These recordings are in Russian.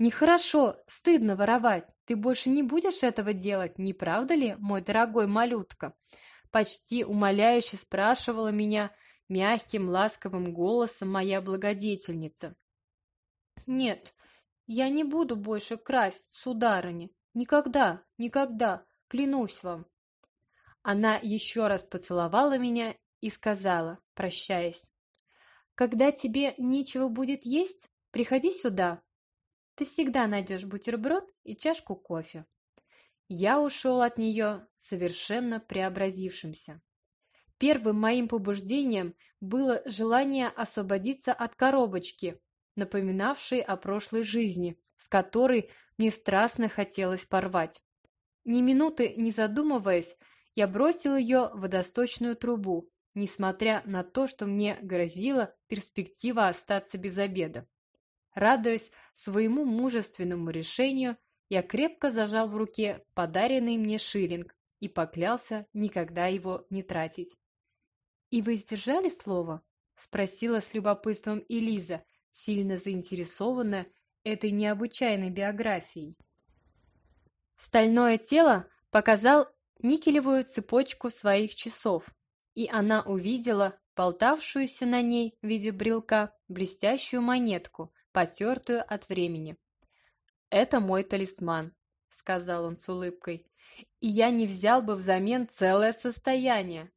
Нехорошо, стыдно воровать. Ты больше не будешь этого делать, не правда ли, мой дорогой малютка? Почти умоляюще спрашивала меня мягким, ласковым голосом моя благодетельница. Нет, я не буду больше красть, сударыня. Никогда, никогда, клянусь вам. Она еще раз поцеловала меня и сказала, прощаясь. Когда тебе нечего будет есть, приходи сюда, ты всегда найдешь бутерброд и чашку кофе. Я ушел от нее совершенно преобразившимся. Первым моим побуждением было желание освободиться от коробочки, напоминавшей о прошлой жизни, с которой мне страстно хотелось порвать. Ни минуты не задумываясь, я бросил ее в водосточную трубу, несмотря на то, что мне грозила перспектива остаться без обеда. Радуясь своему мужественному решению, я крепко зажал в руке подаренный мне шиллинг и поклялся никогда его не тратить. «И вы сдержали слово?» – спросила с любопытством Элиза, сильно заинтересованная этой необычайной биографией. Стальное тело показал никелевую цепочку своих часов, и она увидела болтавшуюся на ней в виде брелка блестящую монетку, потертую от времени. «Это мой талисман», — сказал он с улыбкой, — «и я не взял бы взамен целое состояние».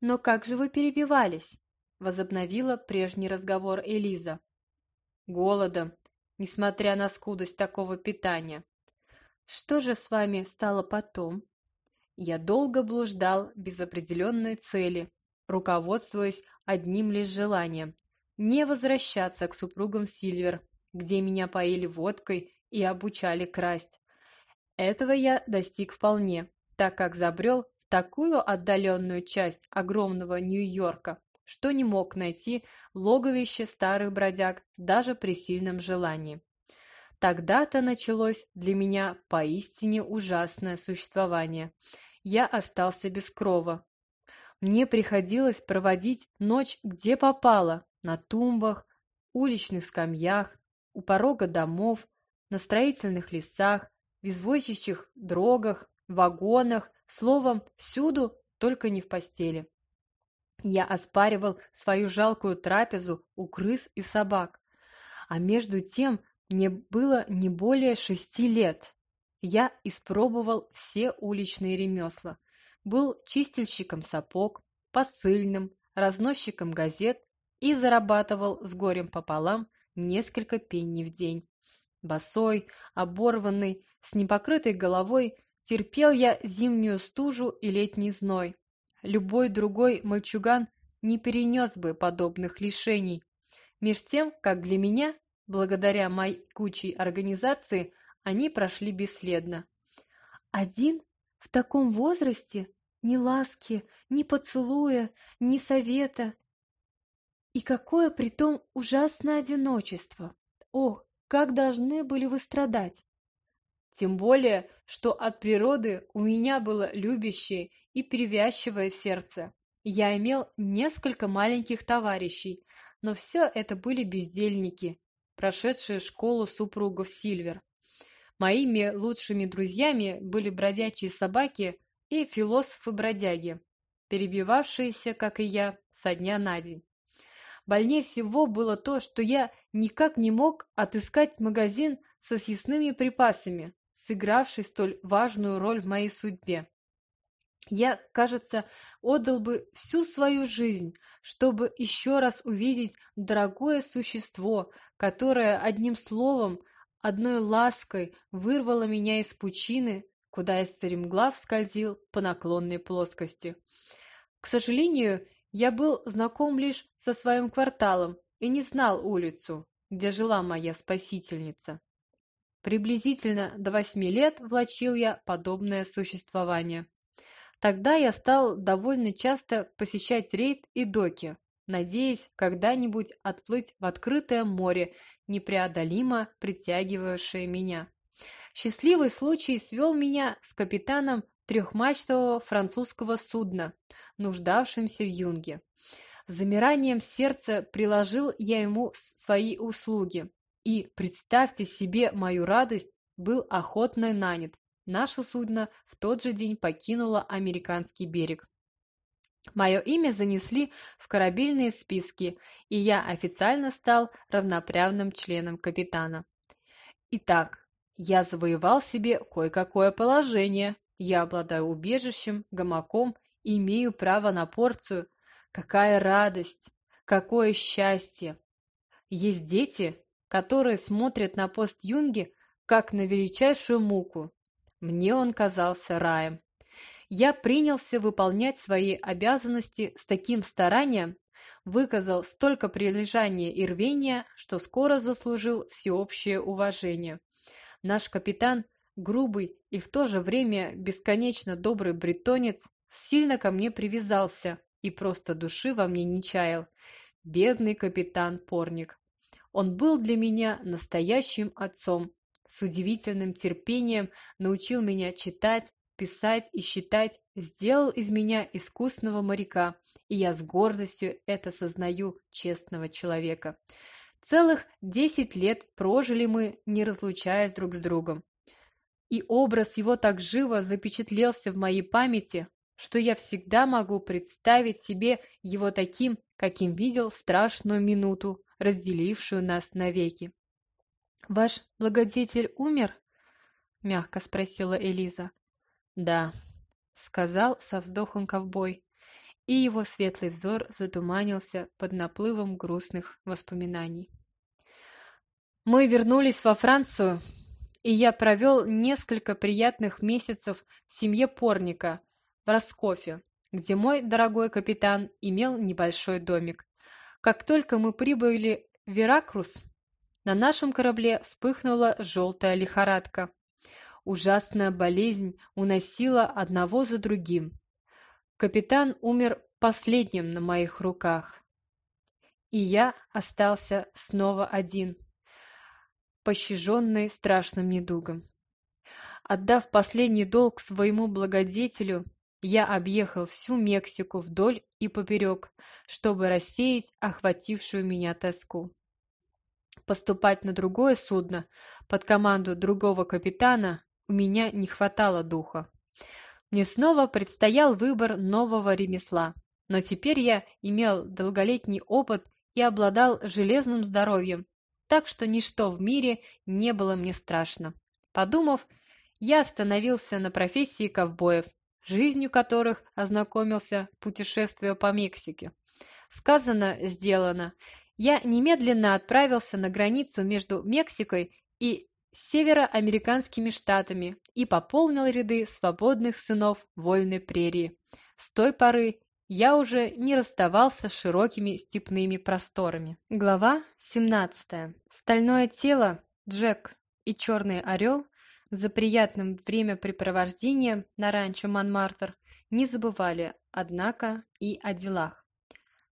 «Но как же вы перебивались?» — возобновила прежний разговор Элиза. «Голодом, несмотря на скудость такого питания». «Что же с вами стало потом?» Я долго блуждал без определенной цели, руководствуясь одним лишь желанием не возвращаться к супругам Сильвер, где меня поили водкой и обучали красть. Этого я достиг вполне, так как забрел в такую отдаленную часть огромного Нью-Йорка, что не мог найти логовище старых бродяг даже при сильном желании. Тогда-то началось для меня поистине ужасное существование. Я остался без крова. Мне приходилось проводить ночь где попало, на тумбах, уличных скамьях, у порога домов, на строительных лесах, в извозчичьих дрогах, вагонах, словом, всюду, только не в постели. Я оспаривал свою жалкую трапезу у крыс и собак. А между тем мне было не более шести лет. Я испробовал все уличные ремесла. Был чистильщиком сапог, посыльным, разносчиком газет и зарабатывал с горем пополам несколько пенни в день. Босой, оборванный, с непокрытой головой терпел я зимнюю стужу и летний зной. Любой другой мальчуган не перенес бы подобных лишений. Меж тем, как для меня, благодаря моей кучей организации, они прошли бесследно. Один в таком возрасте ни ласки, ни поцелуя, ни совета, и какое притом ужасное одиночество! Ох, как должны были вы страдать! Тем более, что от природы у меня было любящее и привязчивое сердце. Я имел несколько маленьких товарищей, но все это были бездельники, прошедшие школу супругов Сильвер. Моими лучшими друзьями были бродячие собаки и философы-бродяги, перебивавшиеся, как и я, со дня на день. Больнее всего было то, что я никак не мог отыскать магазин со съестными припасами, сыгравший столь важную роль в моей судьбе. Я, кажется, отдал бы всю свою жизнь, чтобы еще раз увидеть дорогое существо, которое одним словом, одной лаской вырвало меня из пучины, куда я стремглав скользил по наклонной плоскости. К сожалению, я был знаком лишь со своим кварталом и не знал улицу, где жила моя спасительница. Приблизительно до восьми лет влачил я подобное существование. Тогда я стал довольно часто посещать рейд и доки, надеясь когда-нибудь отплыть в открытое море, непреодолимо притягивавшее меня. Счастливый случай свел меня с капитаном трехмачтового французского судна, нуждавшимся в юнге. С замиранием сердца приложил я ему свои услуги. и, представьте себе мою радость, был охотно нанят. Наше судно в тот же день покинуло американский берег. Мое имя занесли в корабельные списки, и я официально стал равноправным членом капитана. Итак, я завоевал себе кое-какое положение. Я обладаю убежищем, гамаком и имею право на порцию. Какая радость! Какое счастье! Есть дети, которые смотрят на пост Юнги как на величайшую муку. Мне он казался раем. Я принялся выполнять свои обязанности с таким старанием, выказал столько прилежания и рвения, что скоро заслужил всеобщее уважение. Наш капитан, грубый и в то же время бесконечно добрый бретонец, сильно ко мне привязался и просто души во мне не чаял. Бедный капитан Порник. Он был для меня настоящим отцом. С удивительным терпением научил меня читать, писать и считать, сделал из меня искусного моряка, и я с гордостью это сознаю честного человека. Целых десять лет прожили мы, не разлучаясь друг с другом. И образ его так живо запечатлелся в моей памяти, что я всегда могу представить себе его таким, каким видел в страшную минуту, разделившую нас навеки. «Ваш благодетель умер?» — мягко спросила Элиза. «Да», — сказал со вздохом ковбой, и его светлый взор затуманился под наплывом грустных воспоминаний. «Мы вернулись во Францию, и я провел несколько приятных месяцев в семье Порника в Роскофе, где мой дорогой капитан имел небольшой домик. Как только мы прибыли в Веракрус, на нашем корабле вспыхнула желтая лихорадка. Ужасная болезнь уносила одного за другим. Капитан умер последним на моих руках. И я остался снова один, пощаженный страшным недугом. Отдав последний долг своему благодетелю, я объехал всю Мексику вдоль и поперек, чтобы рассеять охватившую меня тоску. Поступать на другое судно под команду другого капитана у меня не хватало духа. Мне снова предстоял выбор нового ремесла, но теперь я имел долголетний опыт и обладал железным здоровьем, так что ничто в мире не было мне страшно. Подумав, я остановился на профессии ковбоев жизнью которых ознакомился, путешествуя по Мексике. Сказано, сделано. Я немедленно отправился на границу между Мексикой и североамериканскими штатами и пополнил ряды свободных сынов вольной прерии. С той поры я уже не расставался с широкими степными просторами. Глава 17. Стальное тело, Джек и черный орел за приятным времяпрепровождением на ранчо Монмартр не забывали, однако, и о делах.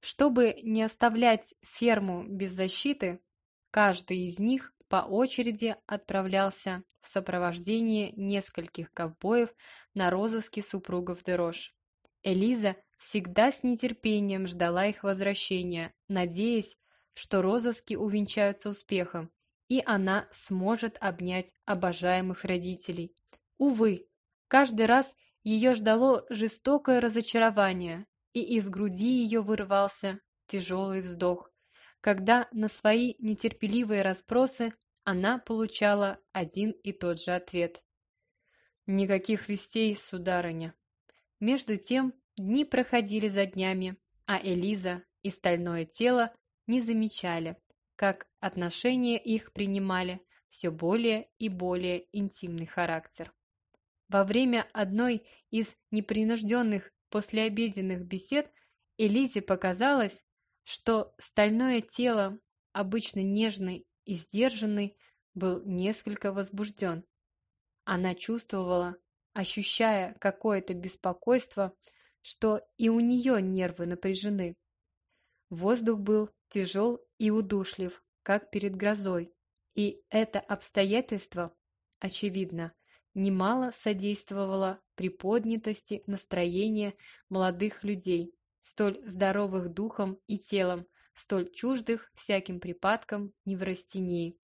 Чтобы не оставлять ферму без защиты, каждый из них по очереди отправлялся в сопровождении нескольких ковбоев на розыске супругов Дерош. Элиза всегда с нетерпением ждала их возвращения, надеясь, что розыски увенчаются успехом, и она сможет обнять обожаемых родителей. Увы, каждый раз ее ждало жестокое разочарование, и из груди ее вырывался тяжелый вздох, когда на свои нетерпеливые расспросы она получала один и тот же ответ. «Никаких вестей, сударыня». Между тем дни проходили за днями, а Элиза и стальное тело не замечали, как отношения их принимали все более и более интимный характер. Во время одной из непринужденных послеобеденных бесед Элизе показалось, что стальное тело, обычно нежный и сдержанный, был несколько возбужден. Она чувствовала, ощущая какое-то беспокойство, что и у нее нервы напряжены. Воздух был тяжел и удушлив, как перед грозой, и это обстоятельство, очевидно, немало содействовало приподнятости настроения молодых людей, столь здоровых духом и телом, столь чуждых всяким припадкам неврастении.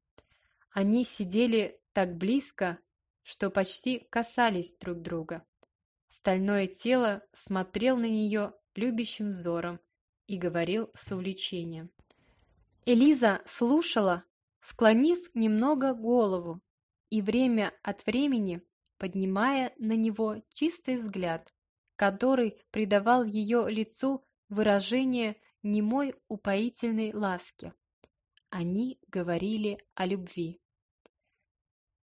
Они сидели так близко, что почти касались друг друга. Стальное тело смотрел на нее любящим взором и говорил с увлечением. Элиза слушала, склонив немного голову и время от времени поднимая на него чистый взгляд, который придавал ее лицу выражение немой упоительной ласки. Они говорили о любви.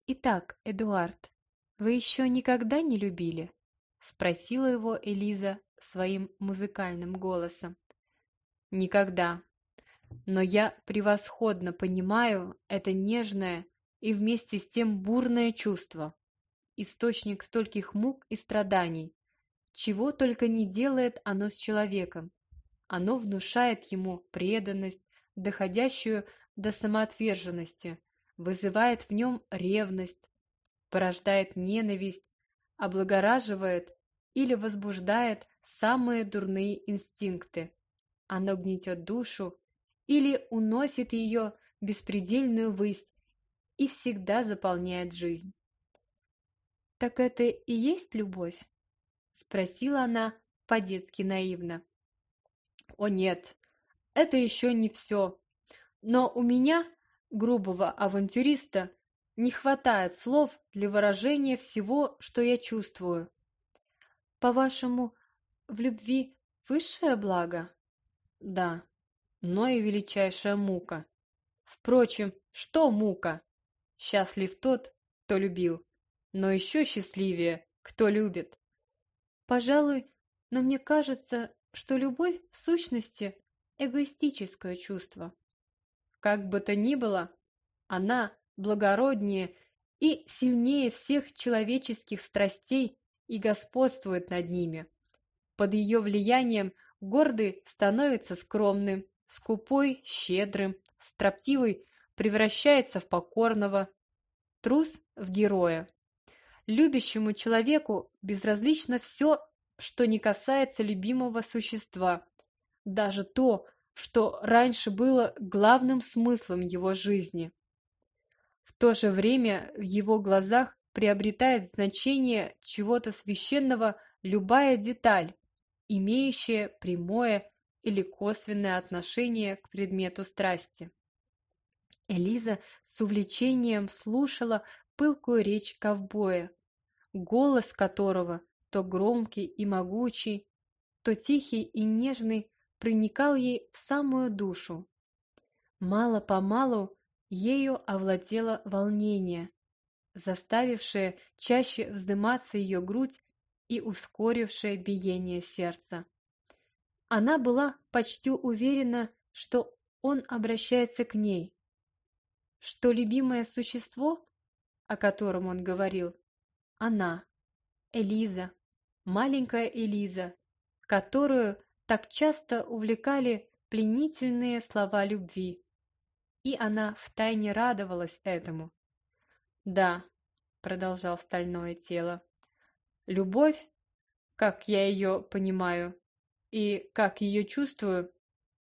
«Итак, Эдуард, вы еще никогда не любили?» — спросила его Элиза своим музыкальным голосом. «Никогда. Но я превосходно понимаю это нежное и вместе с тем бурное чувство, источник стольких мук и страданий. Чего только не делает оно с человеком. Оно внушает ему преданность, доходящую до самоотверженности, вызывает в нем ревность, порождает ненависть, облагораживает или возбуждает самые дурные инстинкты. Оно гнетет душу или уносит ее беспредельную высь и всегда заполняет жизнь. «Так это и есть любовь?» — спросила она по-детски наивно. «О нет, это еще не все. Но у меня, грубого авантюриста, не хватает слов для выражения всего, что я чувствую. По-вашему, в любви высшее благо? Да, но и величайшая мука. Впрочем, что мука? Счастлив тот, кто любил, но еще счастливее, кто любит. Пожалуй, но мне кажется, что любовь в сущности эгоистическое чувство. Как бы то ни было, она благороднее и сильнее всех человеческих страстей и господствует над ними. Под ее влиянием гордый становится скромным, скупой – щедрым, строптивый превращается в покорного, трус – в героя. Любящему человеку безразлично все, что не касается любимого существа, даже то, что раньше было главным смыслом его жизни. То же время в его глазах приобретает значение чего-то священного любая деталь, имеющая прямое или косвенное отношение к предмету страсти. Элиза с увлечением слушала пылкую речь ковбоя, голос которого, то громкий и могучий, то тихий и нежный, проникал ей в самую душу. Мало-помалу ею овладело волнение, заставившее чаще вздыматься ее грудь и ускорившее биение сердца. Она была почти уверена, что он обращается к ней, что любимое существо, о котором он говорил, она, Элиза, маленькая Элиза, которую так часто увлекали пленительные слова любви. И она втайне радовалась этому. «Да», — продолжал стальное тело, — «любовь, как я ее понимаю и как ее чувствую»,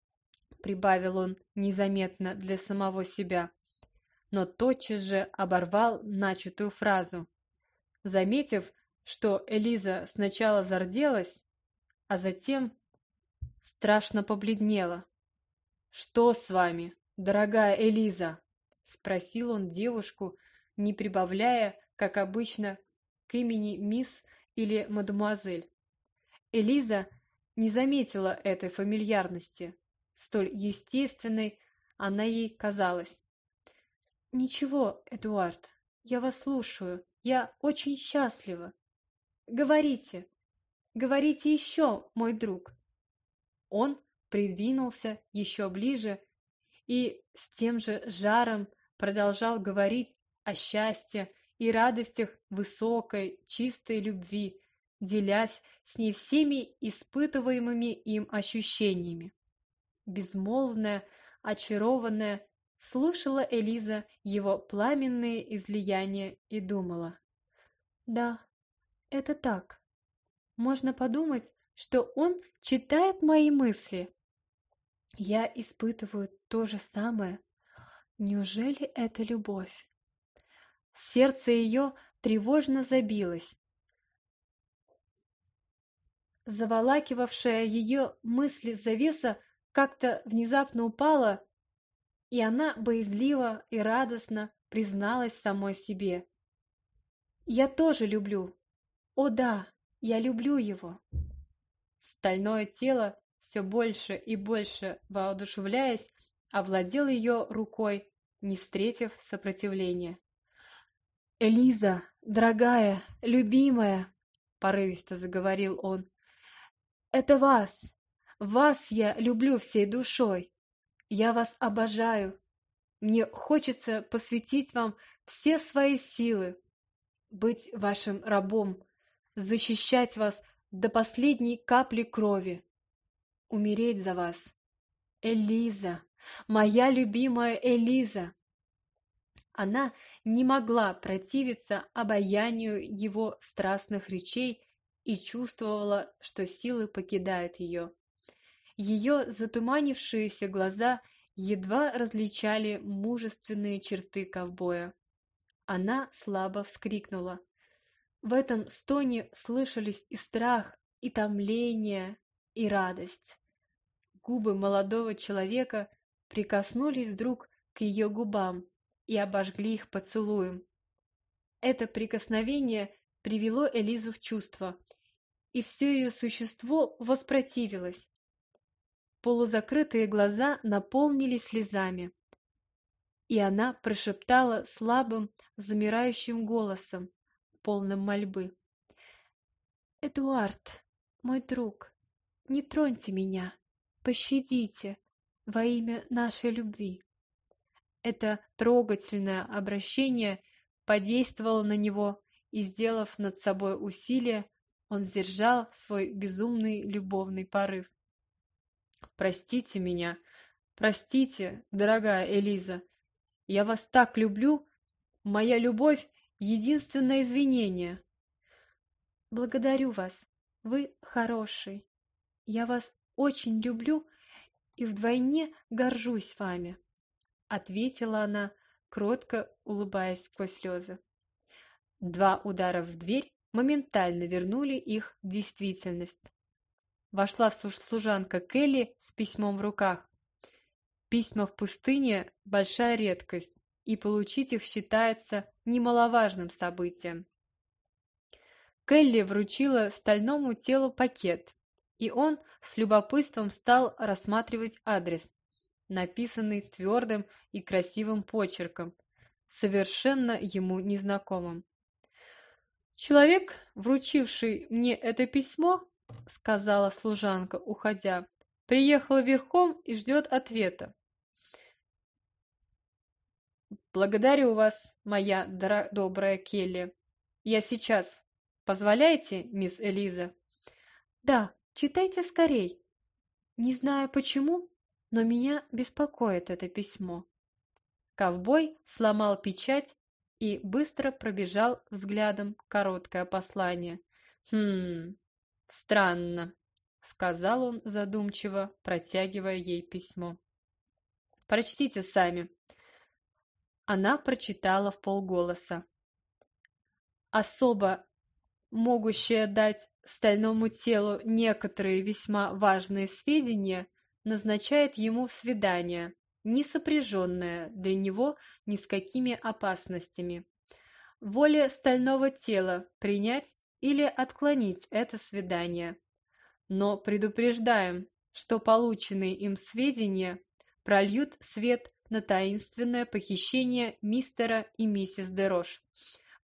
— прибавил он незаметно для самого себя, но тотчас же оборвал начатую фразу, заметив, что Элиза сначала зарделась, а затем страшно побледнела. «Что с вами, дорогая Элиза?» — спросил он девушку, не прибавляя, как обычно, к имени мисс или мадемуазель. Элиза не заметила этой фамильярности, столь естественной она ей казалась. «Ничего, Эдуард, я вас слушаю, я очень счастлива. Говорите, говорите еще, мой друг». Он придвинулся еще ближе и с тем же жаром продолжал говорить о счастье и радостях высокой, чистой любви, делясь с ней всеми испытываемыми им ощущениями. Безмолвная, очарованная, слушала Элиза его пламенные излияния и думала. «Да, это так. Можно подумать, что он читает мои мысли. Я испытываю то же самое. Неужели это любовь? Сердце ее тревожно забилось. Заволакивавшая ее мысли завеса как-то внезапно упала, и она боязливо и радостно призналась самой себе. «Я тоже люблю. О да, я люблю его». Стальное тело, все больше и больше воодушевляясь, овладел ее рукой, не встретив сопротивления. «Элиза, дорогая, любимая!» — порывисто заговорил он. «Это вас! Вас я люблю всей душой! Я вас обожаю! Мне хочется посвятить вам все свои силы, быть вашим рабом, защищать вас до последней капли крови, умереть за вас. Элиза, моя любимая Элиза!» Она не могла противиться обаянию его страстных речей и чувствовала, что силы покидают ее. Ее затуманившиеся глаза едва различали мужественные черты ковбоя. Она слабо вскрикнула. В этом стоне слышались и страх, и томление, и радость. Губы молодого человека прикоснулись вдруг к ее губам и обожгли их поцелуем. Это прикосновение привело Элизу в чувство, и все ее существо воспротивилось. Полузакрытые глаза наполнились слезами, и она прошептала слабым, замирающим голосом, полным мольбы. «Эдуард, мой друг, не троньте меня, пощадите во имя нашей любви». Это трогательное обращение подействовало на него, и, сделав над собой усилие, он сдержал свой безумный любовный порыв. «Простите меня, простите, дорогая Элиза, я вас так люблю, моя любовь — единственное извинение». «Благодарю вас, вы хороший, я вас очень люблю и вдвойне горжусь вами» ответила она, кротко улыбаясь сквозь слезы. Два удара в дверь моментально вернули их в действительность. Вошла служанка Келли с письмом в руках. Письма в пустыне – большая редкость, и получить их считается немаловажным событием. Келли вручила стальному телу пакет, и он с любопытством стал рассматривать адрес написанный твердым и красивым почерком, совершенно ему незнакомым. «Человек, вручивший мне это письмо, — сказала служанка, уходя, — приехал верхом и ждет ответа. «Благодарю вас, моя добрая Келли. Я сейчас. Позволяете, мисс Элиза?» «Да, читайте скорей. Не знаю почему, но меня беспокоит это письмо. Ковбой сломал печать и быстро пробежал взглядом короткое послание. «Хм, странно», — сказал он задумчиво, протягивая ей письмо. «Прочтите сами». Она прочитала в полголоса. Особо могущая дать стальному телу некоторые весьма важные сведения — назначает ему свидание, не сопряженное для него ни с какими опасностями. Воля стального тела принять или отклонить это свидание. Но предупреждаем, что полученные им сведения прольют свет на таинственное похищение мистера и миссис Дерош.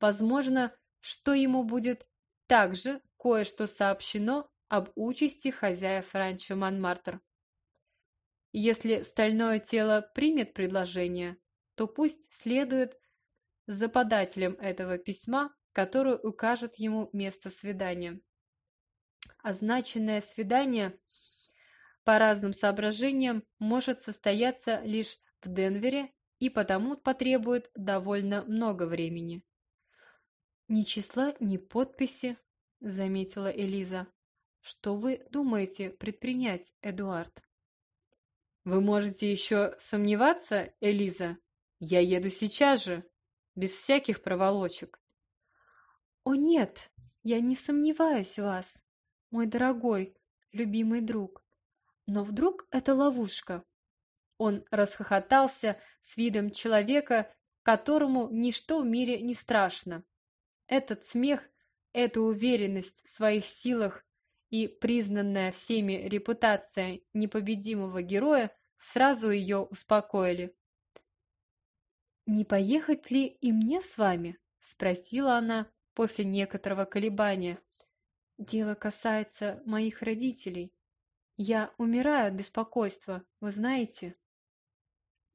Возможно, что ему будет также кое-что сообщено об участи хозяев ранчо Монмартр. Если стальное тело примет предложение, то пусть следует за подателем этого письма, который укажет ему место свидания. Означенное свидание по разным соображениям может состояться лишь в Денвере и потому потребует довольно много времени. «Ни числа, ни подписи», — заметила Элиза. «Что вы думаете предпринять, Эдуард?» Вы можете еще сомневаться, Элиза? Я еду сейчас же. без всяких проволочек. О нет, я не сомневаюсь в вас, мой дорогой, любимый друг. Но вдруг это ловушка? Он расхохотался с видом человека, которому ничто в мире не страшно. Этот смех, эта уверенность в своих силах и признанная всеми репутация непобедимого героя сразу ее успокоили. «Не поехать ли и мне с вами?» – спросила она после некоторого колебания. «Дело касается моих родителей. Я умираю от беспокойства, вы знаете?»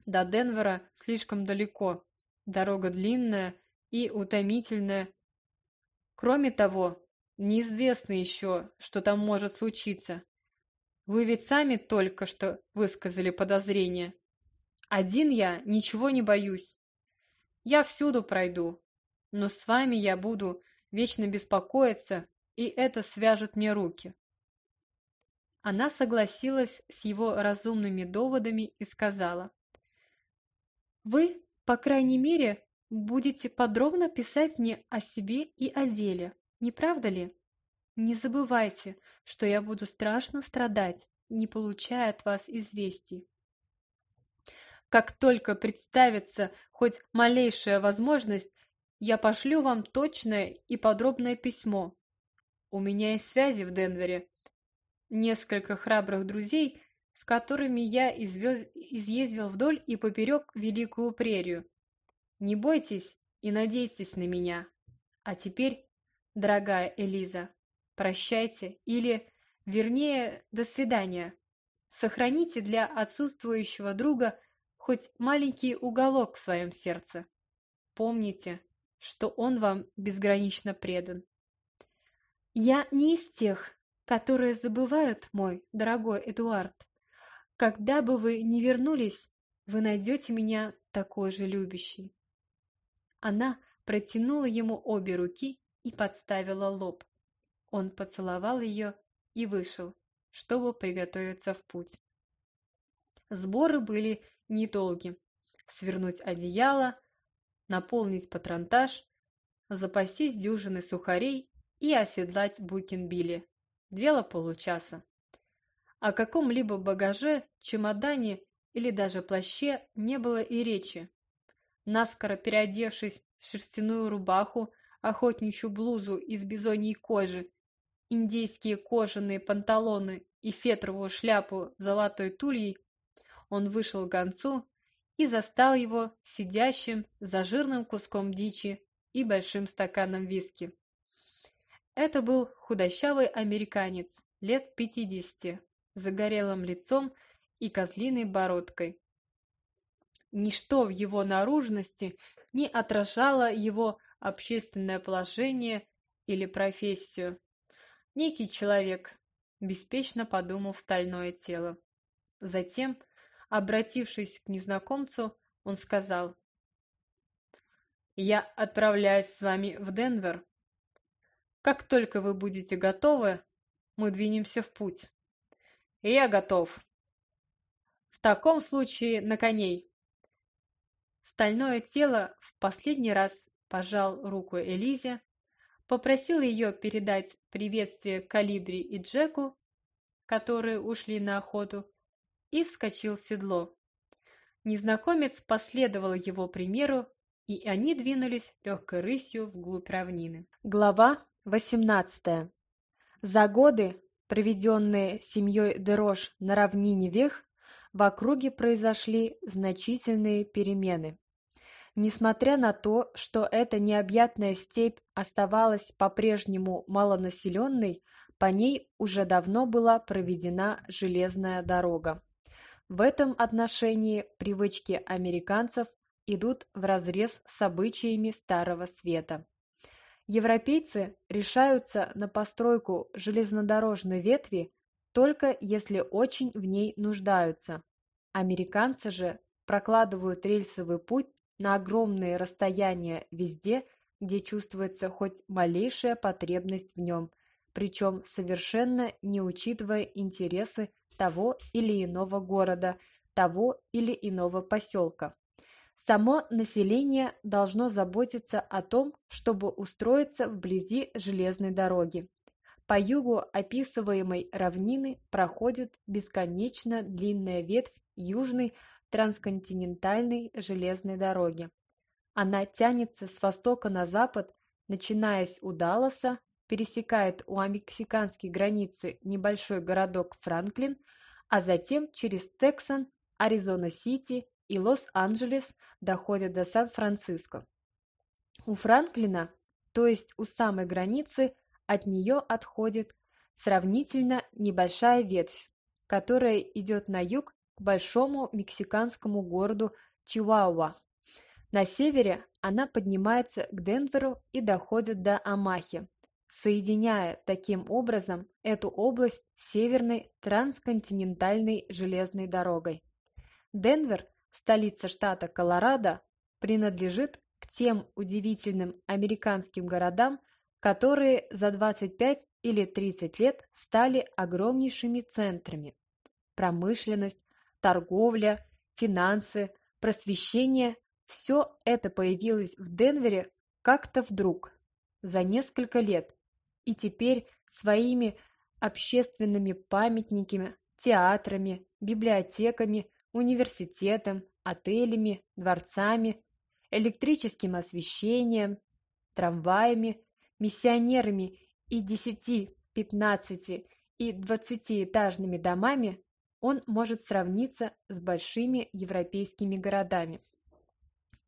До Денвера слишком далеко. Дорога длинная и утомительная. Кроме того, неизвестно еще, что там может случиться. Вы ведь сами только что высказали подозрение. Один я ничего не боюсь. Я всюду пройду, но с вами я буду вечно беспокоиться, и это свяжет мне руки. Она согласилась с его разумными доводами и сказала. «Вы, по крайней мере, будете подробно писать мне о себе и о деле, не правда ли? Не забывайте, что я буду страшно страдать, не получая от вас известий. Как только представится хоть малейшая возможность, я пошлю вам точное и подробное письмо. У меня есть связи в Денвере. Несколько храбрых друзей, с которыми я извез... изъездил вдоль и поперек Великую Прерию. Не бойтесь и надейтесь на меня. А теперь, дорогая Элиза, прощайте или, вернее, до свидания. Сохраните для отсутствующего друга – хоть маленький уголок в своем сердце. Помните, что он вам безгранично предан. Я не из тех, которые забывают, мой дорогой Эдуард. Когда бы вы ни вернулись, вы найдете меня такой же любящий. Она протянула ему обе руки и подставила лоб. Он поцеловал ее и вышел, чтобы приготовиться в путь. Сборы были недолгим. Свернуть одеяло, наполнить патронтаж, запастись дюжиной сухарей и оседлать Букинбилли. Дело получаса. О каком-либо багаже, чемодане или даже плаще не было и речи. Наскоро переодевшись в шерстяную рубаху, охотничью блузу из бизоньей кожи, индейские кожаные панталоны и фетровую шляпу золотой тульей, он вышел к гонцу и застал его сидящим за жирным куском дичи и большим стаканом виски. Это был худощавый американец, лет пятидесяти, загорелым лицом и козлиной бородкой. Ничто в его наружности не отражало его общественное положение или профессию. Некий человек, беспечно подумал стальное тело. Затем Обратившись к незнакомцу, он сказал, «Я отправляюсь с вами в Денвер. Как только вы будете готовы, мы двинемся в путь». «Я готов». «В таком случае на коней». Стальное тело в последний раз пожал руку Элизе, попросил ее передать приветствие Калибри и Джеку, которые ушли на охоту, и вскочил в седло. Незнакомец последовал его примеру, и они двинулись легкой рысью вглубь равнины. Глава 18. За годы, проведенные семьей Дерош на равнине Вех, в округе произошли значительные перемены. Несмотря на то, что эта необъятная степь оставалась по-прежнему малонаселенной, по ней уже давно была проведена железная дорога. В этом отношении привычки американцев идут вразрез с обычаями Старого Света. Европейцы решаются на постройку железнодорожной ветви только если очень в ней нуждаются. Американцы же прокладывают рельсовый путь на огромные расстояния везде, где чувствуется хоть малейшая потребность в нем, причем совершенно не учитывая интересы того или иного города, того или иного поселка. Само население должно заботиться о том, чтобы устроиться вблизи железной дороги. По югу описываемой равнины проходит бесконечно длинная ветвь южной трансконтинентальной железной дороги. Она тянется с востока на запад, начинаясь у Далласа, пересекает у мексиканской границы небольшой городок Франклин, а затем через Тексан, Аризона-Сити и Лос-Анджелес доходят до Сан-Франциско. У Франклина, то есть у самой границы, от нее отходит сравнительно небольшая ветвь, которая идет на юг к большому мексиканскому городу Чиуауа. На севере она поднимается к Денверу и доходит до Амахи, соединяя таким образом эту область с северной трансконтинентальной железной дорогой. Денвер столица штата Колорадо, принадлежит к тем удивительным американским городам, которые за 25 или 30 лет стали огромнейшими центрами. Промышленность, торговля, финансы, просвещение – все это появилось в Денвере как-то вдруг, за несколько лет, и теперь своими общественными памятниками, театрами, библиотеками, университетом, отелями, дворцами, электрическим освещением, трамваями, миссионерами и 10, 15 и 20-этажными домами он может сравниться с большими европейскими городами.